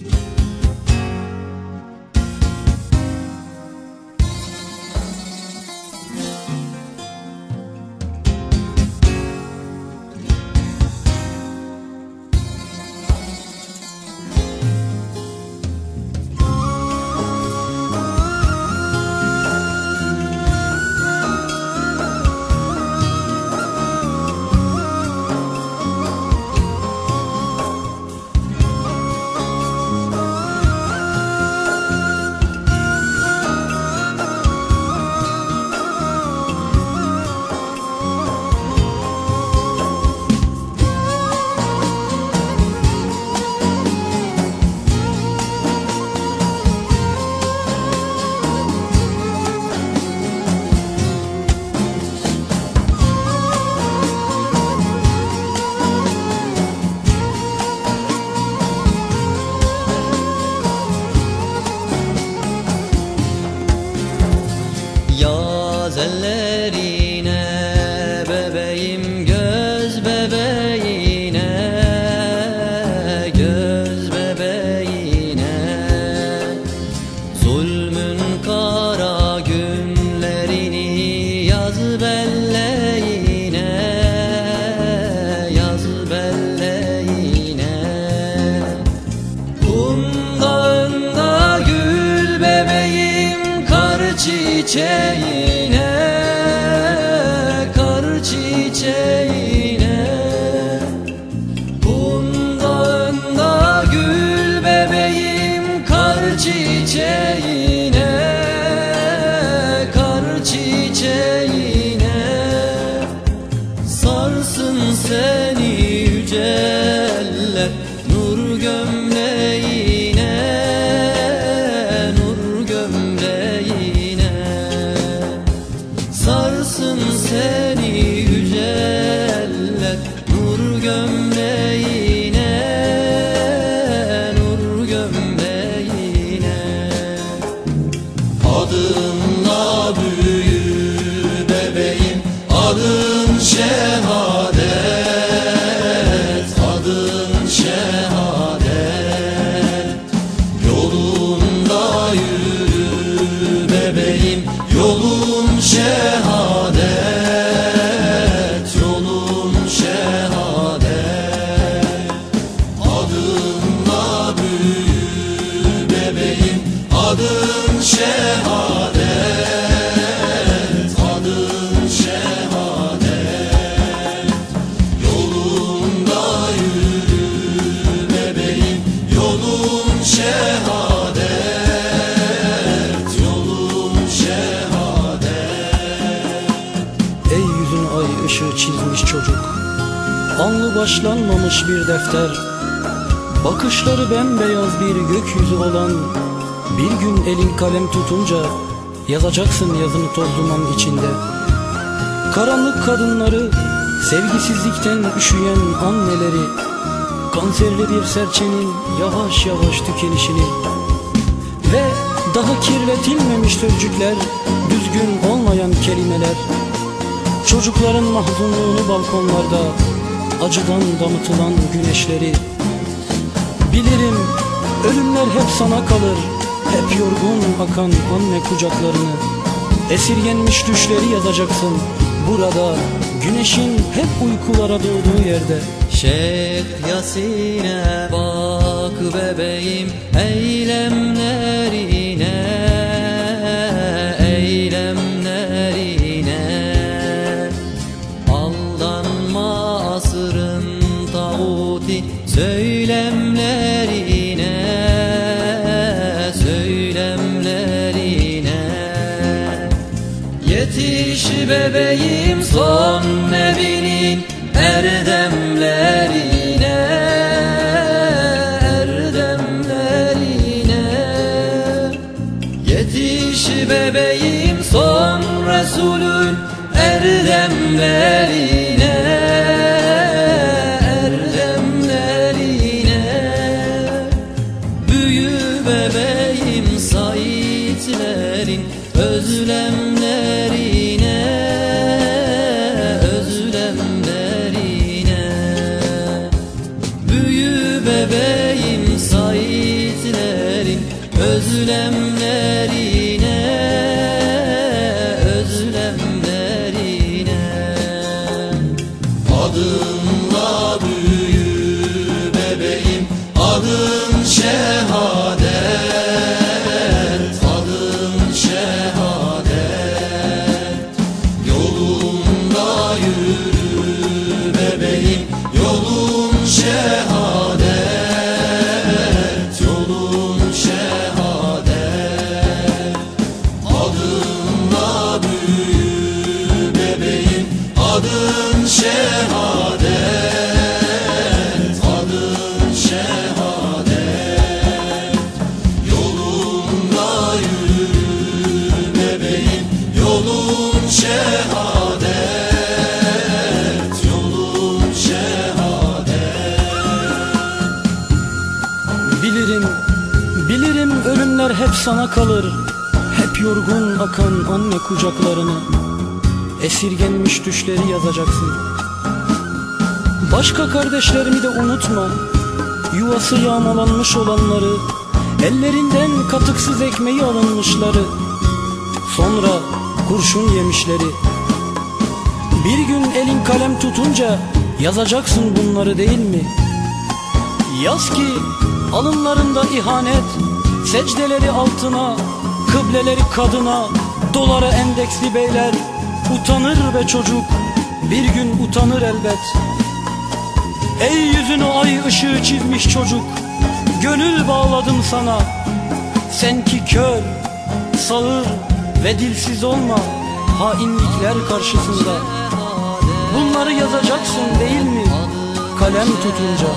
Yaz çiçeğine Kar çiçeğine. Kumdağında gül bebeğim kar çiçeğine Kar çiçeğine Sarsın seni yüceller Nur gömleğine Nur gömleğine. Adınla büyü bebeğim Adın şehadet Anlı başlanmamış bir defter. Bakışları bembeyaz bir gökyüzü olan. Bir gün elin kalem tutunca Yazacaksın yazını toz duman içinde. Karanlık kadınları Sevgisizlikten üşüyen anneleri. Kanserli bir serçenin yavaş yavaş tükenişini. Ve daha kirletilmemiş sözcükler Düzgün olmayan kelimeler. Çocukların mahzunluğunu balkonlarda Acıdan damıtılan güneşleri. Bilirim ölümler hep sana kalır. Hep yorgun akan anne kucaklarını. Esirgenmiş düşleri yazacaksın. Burada güneşin hep uykulara doğduğu yerde. Şeyh Yasin'e bak bebeğim eylemlerine bebeğim son evinin erdemlerine erdemlerine Yetiş bebeğim son Resulün erdemlerine erdemlerine Büyü bebeğim saitlerin özlemlerine Özlemlerine şehadet. Yolun şehadet Bilirim, bilirim ölümler hep sana kalır. Hep yorgun akan anne kucaklarını Esirgenmiş düşleri yazacaksın. Başka kardeşlerimi de unutma. Yuvası yağmalanmış olanları. Ellerinden katıksız ekmeği alınmışları. Sonra kurşun yemişleri. Bir gün elin kalem tutunca Yazacaksın bunları değil mi? Yaz ki alınlarında ihanet Secdeleri altına Kıbleleri kadına Dolara endeksli beyler Utanır be çocuk Bir gün utanır elbet. Ey yüzünü ay ışığı çizmiş çocuk Gönül bağladım sana. Sen ki kör, sağır ve dilsiz olma Hainlikler karşısında Bunları yazacaksın değil mi? Kalem tutunca